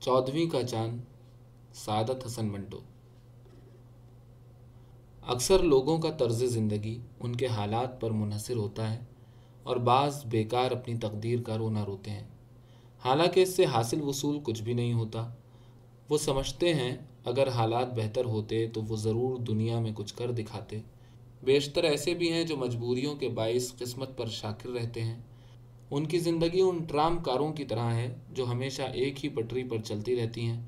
چودھویں کا چاند، سعادت حسن منٹو۔ اکثر لوگوں کا طرز زندگی ان کے حالات پر منحصر ہوتا ہے اور بعض بیکار اپنی تقدیر کا رونا روتے ہیں۔ حالانکہ اس سے حاصل وصول کچھ بھی نہیں ہوتا۔ وہ سمجھتے ہیں، اگر حالات بہتر ہوتے تو وہ ضرور دنیا میں کچھ کر دکھاتے۔ بیشتر ایسے بھی ہیں جو مجبوریوں کے باعث قسمت پر شاکر رہتے ہیں۔ ان کی زندگی ان ٹرام کاروں کی طرح ہے جو ہمیشہ ایک ہی پٹری پر چلتی رہتی ہیں۔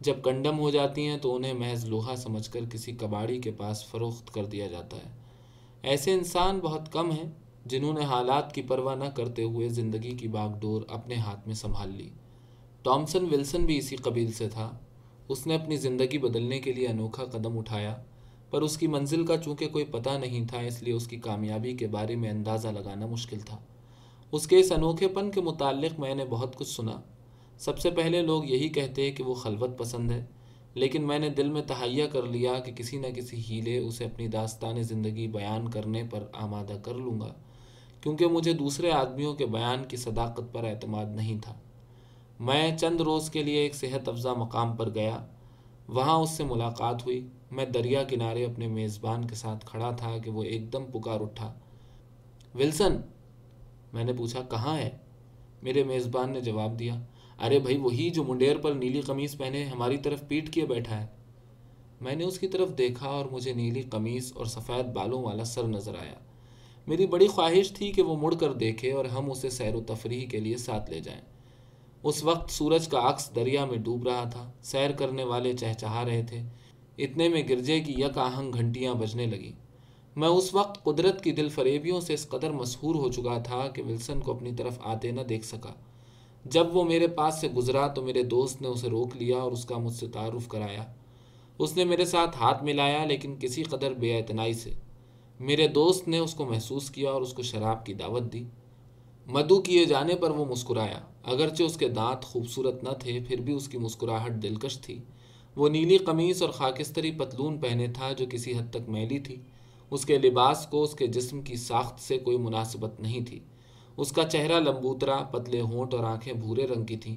جب کنڈم ہو جاتی ہیں تو انہیں محض لوہا سمجھ کر کسی کباڑی کے پاس فروخت کر دیا جاتا ہے۔ ایسے انسان بہت کم ہیں جنہوں نے حالات کی پرواہ نہ کرتے ہوئے زندگی کی باغ ڈور اپنے ہاتھ میں سنبھال لی۔ ٹامسن ولسن بھی اسی قبیل سے تھا۔ اس نے اپنی زندگی بدلنے کے لیے انوکھا قدم اٹھایا، پر اس کی منزل کا چونکہ کوئی پتہ نہیں تھا، اس لیے اس کی کامیابی کے بارے میں اندازہ لگانا مشکل تھا۔ اس کے اس انوکھے پن کے متعلق میں نے بہت کچھ سنا۔ سب سے پہلے لوگ یہی کہتے کہ وہ خلوت پسند ہے، لیکن میں نے دل میں تہیا کر لیا کہ کسی نہ کسی ہیلے اسے اپنی داستان زندگی بیان کرنے پر آمادہ کر لوں گا، کیونکہ مجھے دوسرے آدمیوں کے بیان کی صداقت پر اعتماد نہیں تھا۔ میں چند روز کے لیے ایک صحت افزا مقام پر گیا، وہاں اس سے ملاقات ہوئی۔ میں دریا کنارے اپنے میزبان کے ساتھ کھڑا تھا کہ وہ ایک دم پکار اٹھا۔ ولسن میں نے پوچھا، کہاں ہے؟ میرے میزبان نے جواب دیا، ارے بھائی، وہی جو منڈیر پر نیلی قمیص پہنے ہماری طرف پیٹ کیے بیٹھا ہے۔ میں نے اس کی طرف دیکھا اور مجھے نیلی قمیص اور سفید بالوں والا سر نظر آیا۔ میری بڑی خواہش تھی کہ وہ مڑ کر دیکھے اور ہم اسے سیر و تفریح کے لیے ساتھ لے جائیں۔ اس وقت سورج کا عکس دریا میں ڈوب رہا تھا، سیر کرنے والے چہچہا رہے تھے۔ اتنے میں گرجے کی یک آہنگ گھنٹیاں بجنے لگی میں اس وقت قدرت کی دل فریبیوں سے اس قدر مسحور ہو چکا تھا کہ ولسن کو اپنی طرف آتے نہ دیکھ سکا۔ جب وہ میرے پاس سے گزرا تو میرے دوست نے اسے روک لیا اور اس کا مجھ سے تعارف کرایا۔ اس نے میرے ساتھ ہاتھ ملایا لیکن کسی قدر بے اعتنائی سے۔ میرے دوست نے اس کو محسوس کیا اور اس کو شراب کی دعوت دی۔ مدو کیے جانے پر وہ مسکرایا۔ اگرچہ اس کے دانت خوبصورت نہ تھے، پھر بھی اس کی مسکراہٹ دلکش تھی۔ وہ نیلی قمیص اور خاکستری پتلون پہنے تھا جو کسی حد تک میلی تھی۔ اس کے لباس کو اس کے جسم کی ساخت سے کوئی مناسبت نہیں تھی۔ اس کا چہرہ لمبوترا، پتلے ہونٹ اور آنکھیں بھورے رنگ کی تھیں۔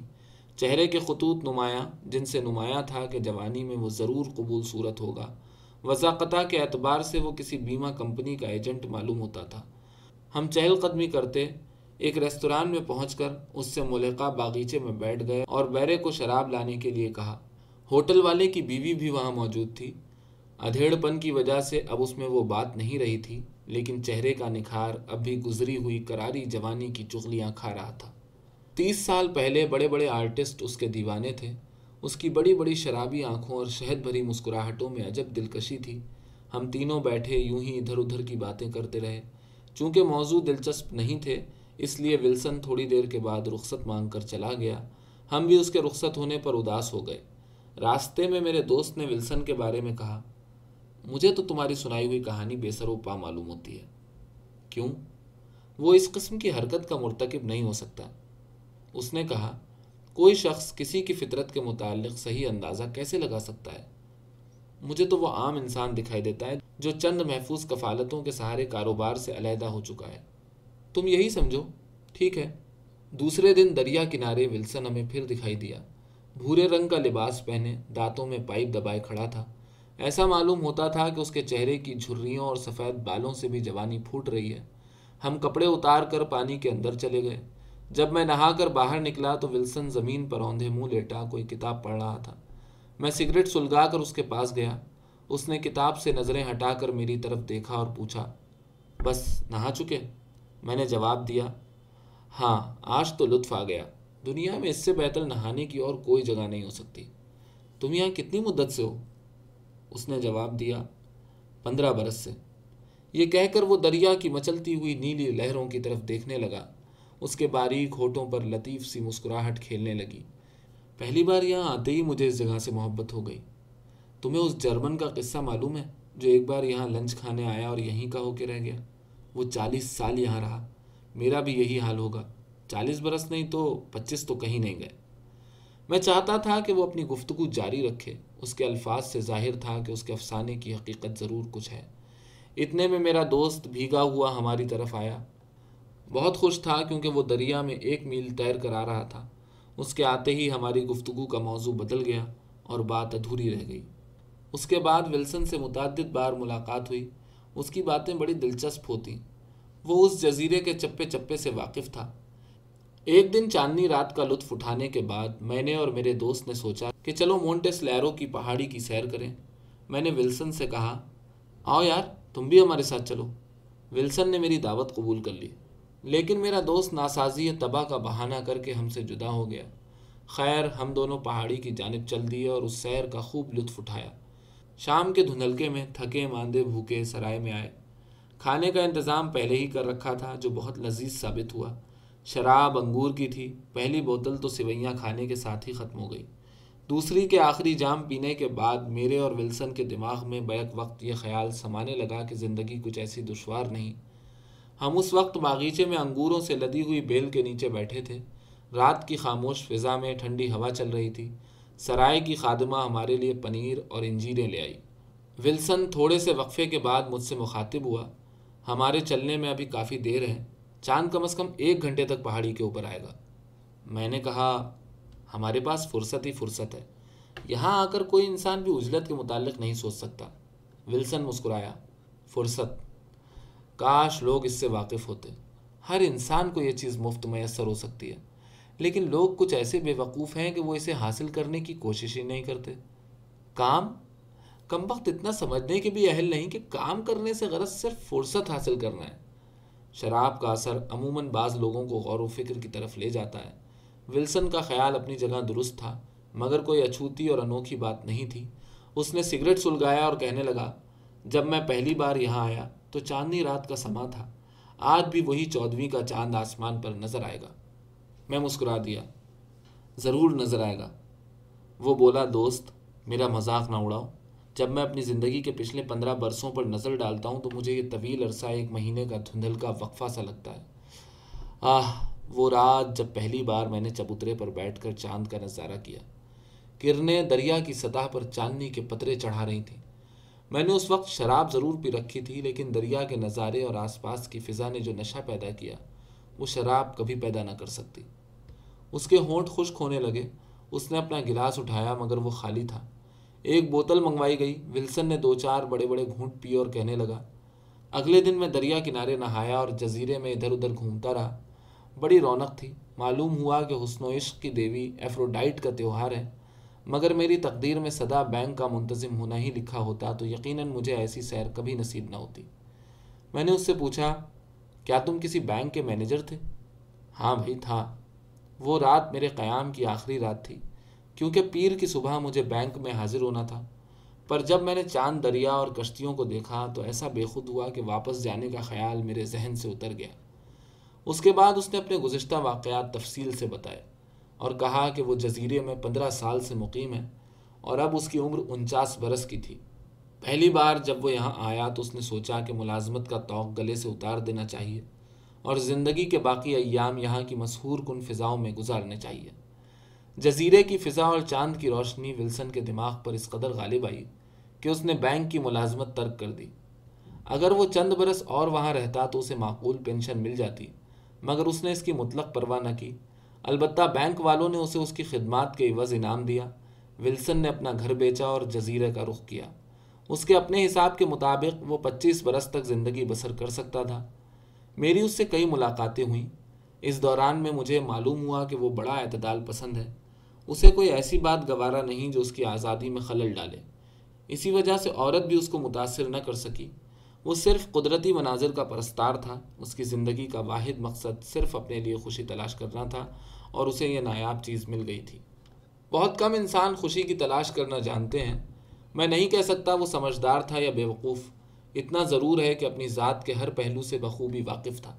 چہرے کے خطوط نمایاں، جن سے نمایاں تھا کہ جوانی میں وہ ضرور قبول صورت ہوگا۔ وضاقتہ کے اعتبار سے وہ کسی بیمہ کمپنی کا ایجنٹ معلوم ہوتا تھا۔ ہم چہل قدمی کرتے، ایک ریستوران میں پہنچ کر اس سے ملحقہ باغیچے میں بیٹھ گئے اور بیرے کو شراب لانے کے لیے کہا۔ ہوٹل والے کی بیوی بھی وہاں موجود تھی۔ ادھیڑ پن کی وجہ سے اب اس میں وہ بات نہیں رہی تھی، لیکن چہرے کا نکھار اب بھی گزری ہوئی کراری جوانی کی چغلیاں کھا رہا تھا۔ تیس سال پہلے بڑے بڑے آرٹسٹ اس کے دیوانے تھے۔ اس کی بڑی بڑی شرابی آنکھوں اور شہد بھری مسکراہٹوں میں عجب دلکشی تھی۔ ہم تینوں بیٹھے یوں ہی ادھر ادھر کی باتیں کرتے رہے۔ چونکہ موضوع دلچسپ نہیں تھے، اس لیے ولسن تھوڑی دیر کے بعد رخصت مانگ کر چلا گیا۔ ہم بھی اس کے رخصت ہونے پر اداس ہو گئے۔ راستے میں میرے دوست نے ولسن کے بارے میں کہا مجھے تو تمہاری سنائی ہوئی کہانی بے سر و پا معلوم ہوتی ہے۔ کیوں؟ وہ اس قسم کی حرکت کا مرتکب نہیں ہو سکتا۔ اس نے کہا، کوئی شخص کسی کی فطرت کے متعلق صحیح اندازہ کیسے لگا سکتا ہے؟ مجھے تو وہ عام انسان دکھائی دیتا ہے جو چند محفوظ کفالتوں کے سہارے کاروبار سے علیحدہ ہو چکا ہے۔ تم یہی سمجھو؟ ٹھیک ہے۔ دوسرے دن دریا کنارے ولسن ہمیں پھر دکھائی دیا۔ بھورے رنگ کا لباس پہنے دانتوں میں پائپ دبائے کھڑا تھا۔ ایسا معلوم ہوتا تھا کہ اس کے چہرے کی جھریوں اور سفید بالوں سے بھی جوانی پھوٹ رہی ہے۔ ہم کپڑے اتار کر پانی کے اندر چلے گئے۔ جب میں نہا کر باہر نکلا تو ولسن زمین پر اوندھے منہ لیٹا، کوئی کتاب پڑھ رہا تھا۔ میں سگریٹ سلگا کر اس کے پاس گیا۔ اس نے کتاب سے نظریں ہٹا کر میری طرف دیکھا اور پوچھا، بس نہا چکے؟ میں نے جواب دیا ہاں آج تو لطف آ گیا۔ دنیا میں اس سے بہتر نہانے کی اور کوئی جگہ نہیں ہو سکتی۔ تم یہاں کتنی مدت سے ہو؟ اس نے جواب دیا، پندرہ برس سے۔ یہ کہہ کر وہ دریا کی مچلتی ہوئی نیلی لہروں کی طرف دیکھنے لگا۔ اس کے باریک ہوٹوں پر لطیف سی مسکراہٹ کھیلنے لگی۔ پہلی بار یہاں آتے ہی مجھے اس جگہ سے محبت ہو گئی۔ تمہیں اس جرمن کا قصہ معلوم ہے جو ایک بار یہاں لنچ کھانے آیا اور یہیں کا ہو کے رہ گیا؟ وہ چالیس سال یہاں رہا۔ میرا بھی یہی حال ہوگا۔ چالیس برس نہیں تو پچیس تو کہیں نہیں گئے۔ میں چاہتا تھا کہ وہ اپنی گفتگو جاری رکھے۔ اس کے الفاظ سے ظاہر تھا کہ اس کے افسانے کی حقیقت ضرور کچھ ہے۔ اتنے میں میرا دوست بھیگا ہوا ہماری طرف آیا۔ بہت خوش تھا کیونکہ وہ دریا میں ایک میل تیر کر آ رہا تھا۔ اس کے آتے ہی ہماری گفتگو کا موضوع بدل گیا اور بات ادھوری رہ گئی۔ اس کے بعد ولسن سے متعدد بار ملاقات ہوئی۔ اس کی باتیں بڑی دلچسپ ہوتی وہ اس جزیرے کے چپے چپے سے واقف تھا۔ ایک دن چاندنی رات کا لطف اٹھانے کے بعد میں نے اور میرے دوست نے سوچا کہ چلو مونٹس لیرو کی پہاڑی کی سیر کریں۔ میں نے ولسن سے کہا، آؤ یار، تم بھی ہمارے ساتھ چلو۔ ولسن نے میری دعوت قبول کر لی۔ لیکن میرا دوست ناسازی تباہ کا بہانہ کر کے ہم سے جدا ہو گیا۔ خیر، ہم دونوں پہاڑی کی جانب چل دیے اور اس سیر کا خوب لطف اٹھایا۔ شام کے دھندلکے میں تھکے، ماندے، بھوکے سرائے میں آئے۔ کھانے کا انتظام پہلے ہی کر رکھا تھا، جو بہت لذیذ ثابت ہوا۔ شراب انگور کی تھی، پہلی بوتل تو سوئیاں کھانے کے ساتھ ہی ختم ہو گئی۔ دوسری کے آخری جام پینے کے بعد میرے اور ولسن کے دماغ میں بیک وقت یہ خیال سمانے لگا کہ زندگی کچھ ایسی دشوار نہیں۔ ہم اس وقت باغیچے میں انگوروں سے لدی ہوئی بیل کے نیچے بیٹھے تھے۔ رات کی خاموش فضا میں ٹھنڈی ہوا چل رہی تھی۔ سرائے کی خادمہ ہمارے لیے پنیر اور انجیریں لے آئی۔ ولسن تھوڑے سے وقفے کے بعد مجھ سے مخاطب ہوا۔ ہمارے چلنے میں ابھی کافی دیر ہے۔ چاند کم از کم ایک گھنٹے تک پہاڑی کے اوپر آئے گا۔ میں نے کہا، ہمارے پاس فرصت ہی فرصت ہے۔ یہاں آ کر کوئی انسان بھی اجلت کے متعلق نہیں سوچ سکتا۔ ولسن مسکرایا، فرصت۔ کاش لوگ اس سے واقف ہوتے۔ ہر انسان کو یہ چیز مفت میسر ہو سکتی ہے۔ لیکن لوگ کچھ ایسے بے وقوف ہیں کہ وہ اسے حاصل کرنے کی کوشش ہی نہیں کرتے۔ کام؟ کم وقت اتنا سمجھنے کے بھی اہل نہیں کہ کام کرنے سے غرض صرف فرصت حاصل کرنا ہے۔ شراب کا اثر عموماً بعض لوگوں کو غور و فکر کی طرف لے جاتا ہے۔ ولسن کا خیال اپنی جگہ درست تھا، مگر کوئی اچھوتی اور انوکھی بات نہیں تھی۔ اس نے سگریٹ سلگایا اور کہنے لگا، جب میں پہلی بار یہاں آیا تو چاندنی رات کا سما تھا۔ آج بھی وہی چودھویں کا چاند آسمان پر نظر آئے گا۔ میں مسکرا دیا، ضرور نظر آئے گا۔ وہ بولا، دوست، میرا مذاق نہ اڑاؤ۔ جب میں اپنی زندگی کے پچھلے پندرہ برسوں پر نظر ڈالتا ہوں تو مجھے یہ طویل عرصہ ایک مہینے کا دھندل کا وقفہ سا لگتا ہے۔ آہ، وہ رات جب پہلی بار میں نے چبوترے پر بیٹھ کر چاند کا نظارہ کیا۔ کرنیں دریا کی سطح پر چاندنی کے پترے چڑھا رہی تھیں۔ میں نے اس وقت شراب ضرور پی رکھی تھی، لیکن دریا کے نظارے اور آس پاس کی فضا نے جو نشہ پیدا کیا، وہ شراب کبھی پیدا نہ کر سکتی۔ اس کے ہونٹ خشک ہونے لگے۔ اس نے اپنا گلاس اٹھایا، مگر وہ خالی تھا۔ ایک بوتل منگوائی گئی۔ ولسن نے دو چار بڑے بڑے گھونٹ پی اور کہنے لگا۔ اگلے دن میں دریا کنارے نہایا اور جزیرے میں ادھر ادھر گھومتا رہا۔ بڑی رونق تھی۔ معلوم ہوا کہ حسن و عشق کی دیوی ایفروڈائٹ کا تہوار ہے۔ مگر میری تقدیر میں صدا بینک کا منتظم ہونا ہی لکھا ہوتا تو یقیناً مجھے ایسی سیر کبھی نصیب نہ ہوتی۔ میں نے اس سے پوچھا، کیا تم کسی بینک کے مینیجر تھے؟ ہاں بھائی، تھا۔ وہ رات میرے قیام کی آخری رات تھی۔ کیونکہ پیر کی صبح مجھے بینک میں حاضر ہونا تھا، پر جب میں نے چاند، دریا اور کشتیوں کو دیکھا تو ایسا بے خود ہوا کہ واپس جانے کا خیال میرے ذہن سے اتر گیا۔ اس کے بعد اس نے اپنے گزشتہ واقعات تفصیل سے بتائے اور کہا کہ وہ جزیرے میں پندرہ سال سے مقیم ہے اور اب اس کی عمر انچاس برس کی تھی۔ پہلی بار جب وہ یہاں آیا تو اس نے سوچا کہ ملازمت کا توق گلے سے اتار دینا چاہیے اور زندگی کے باقی ایام یہاں کی مسحور کن فضاؤں میں گزارنے چاہیے۔ جزیرے کی فضا اور چاند کی روشنی ولسن کے دماغ پر اس قدر غالب آئی کہ اس نے بینک کی ملازمت ترک کر دی۔ اگر وہ چند برس اور وہاں رہتا تو اسے معقول پینشن مل جاتی، مگر اس نے اس کی مطلق پرواہ نہ کی۔ البتہ بینک والوں نے اسے اس کی خدمات کے عوض انعام دیا۔ ولسن نے اپنا گھر بیچا اور جزیرے کا رخ کیا۔ اس کے اپنے حساب کے مطابق وہ پچیس برس تک زندگی بسر کر سکتا تھا۔ میری اس سے کئی ملاقاتیں ہوئیں۔ اس دوران میں مجھے معلوم ہوا کہ وہ بڑا اعتدال پسند ہے۔ اسے کوئی ایسی بات گوارا نہیں جو اس کی آزادی میں خلل ڈالے۔ اسی وجہ سے عورت بھی اس کو متاثر نہ کر سکی۔ وہ صرف قدرتی مناظر کا پرستار تھا، اس کی زندگی کا واحد مقصد صرف اپنے لیے خوشی تلاش کرنا تھا اور اسے یہ نایاب چیز مل گئی تھی۔ بہت کم انسان خوشی کی تلاش کرنا جانتے ہیں۔ میں نہیں کہہ سکتا وہ سمجھدار تھا یا بیوقوف اتنا ضرور ہے کہ اپنی ذات کے ہر پہلو سے بخوبی واقف تھا۔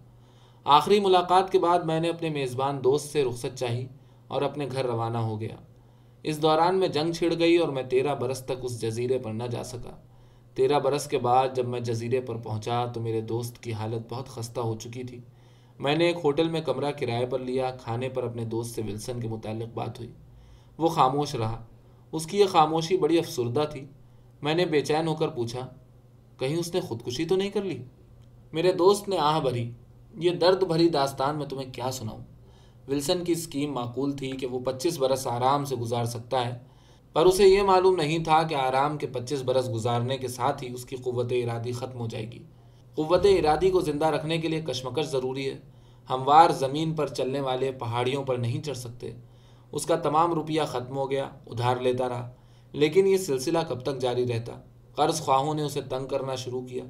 آخری ملاقات کے بعد میں نے اپنے میزبان دوست سے رخصت چاہی۔ اور اپنے گھر روانہ ہو گیا۔ اس دوران میں جنگ چھڑ گئی اور میں تیرہ برس تک اس جزیرے پر نہ جا سکا۔ تیرہ برس کے بعد جب میں جزیرے پر پہنچا تو میرے دوست کی حالت بہت خستہ ہو چکی تھی۔ میں نے ایک ہوٹل میں کمرہ کرائے پر لیا، کھانے پر اپنے دوست سے ولسن کے متعلق بات ہوئی۔ وہ خاموش رہا۔ اس کی یہ خاموشی بڑی افسردہ تھی۔ میں نے بے چین ہو کر پوچھا، کہیں اس نے خودکشی تو نہیں کر لی؟ میرے دوست نے آہ بھری، یہ درد بھری داستان میں تمہیں کیا سناؤں؟ ولسن کی اسکیم معقول تھی کہ وہ پچیس برس آرام سے گزار سکتا ہے، پر اسے یہ معلوم نہیں تھا کہ آرام کے پچیس برس گزارنے کے ساتھ ہی اس کی قوت ارادی ختم ہو جائے گی۔ قوت ارادی کو زندہ رکھنے کے لیے کشمکش ضروری ہے۔ ہموار زمین پر چلنے والے پہاڑیوں پر نہیں چڑھ سکتے۔ اس کا تمام روپیہ ختم ہو گیا، ادھار لیتا رہا، لیکن یہ سلسلہ کب تک جاری رہتا؟ قرض خواہوں نے اسے تنگ کرنا شروع کیا۔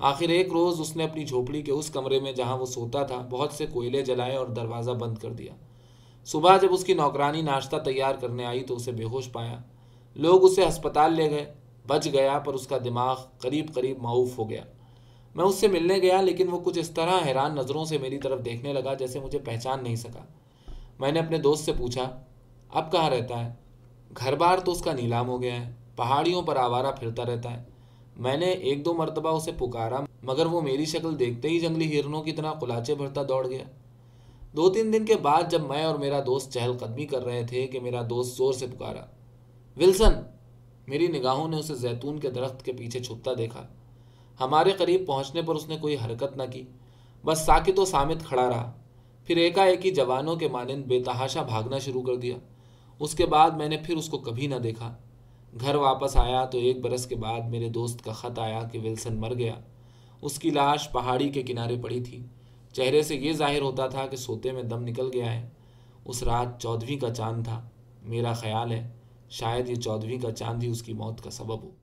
آخر ایک روز اس نے اپنی جھوپڑی کے اس کمرے میں جہاں وہ سوتا تھا، بہت سے کوئلے جلائے اور دروازہ بند کر دیا۔ صبح جب اس کی نوکرانی ناشتہ تیار کرنے آئی تو اسے بے ہوش پایا۔ لوگ اسے ہسپتال لے گئے، بچ گیا، پر اس کا دماغ قریب قریب معاوف ہو گیا۔ میں اس سے ملنے گیا، لیکن وہ کچھ اس طرح حیران نظروں سے میری طرف دیکھنے لگا جیسے مجھے پہچان نہیں سکا۔ میں نے اپنے دوست سے پوچھا، اب کہاں رہتا ہے؟ گھر بار تو اس کا نیلام ہو گیا ہے، پہاڑیوں پر آوارہ پھرتا رہتا ہے۔ میں نے ایک دو مرتبہ اسے پکارا، مگر وہ میری شکل دیکھتے ہی جنگلی ہرنوں کی طرح کلاچے بھرتا دوڑ گیا۔ دو تین دن کے بعد جب میں اور میرا دوست چہل قدمی کر رہے تھے کہ میرا دوست زور سے پکارا، ولسن، میری نگاہوں نے اسے زیتون کے درخت کے پیچھے چھپتا دیکھا۔ ہمارے قریب پہنچنے پر اس نے کوئی حرکت نہ کی، بس ساکت و سامت کھڑا رہا۔ پھر ایکا ایک جوانوں کے مانند بے تحاشا بھاگنا شروع کر دیا۔ اس کے بعد میں نے پھر اس کو کبھی نہ دیکھا۔ گھر واپس آیا تو ایک برس کے بعد میرے دوست کا خط آیا کہ ولسن مر گیا۔ اس کی لاش پہاڑی کے کنارے پڑی تھی۔ چہرے سے یہ ظاہر ہوتا تھا کہ سوتے میں دم نکل گیا ہے۔ اس رات چودھویں کا چاند تھا۔ میرا خیال ہے شاید یہ چودھویں کا چاند ہی اس کی موت کا سبب ہو۔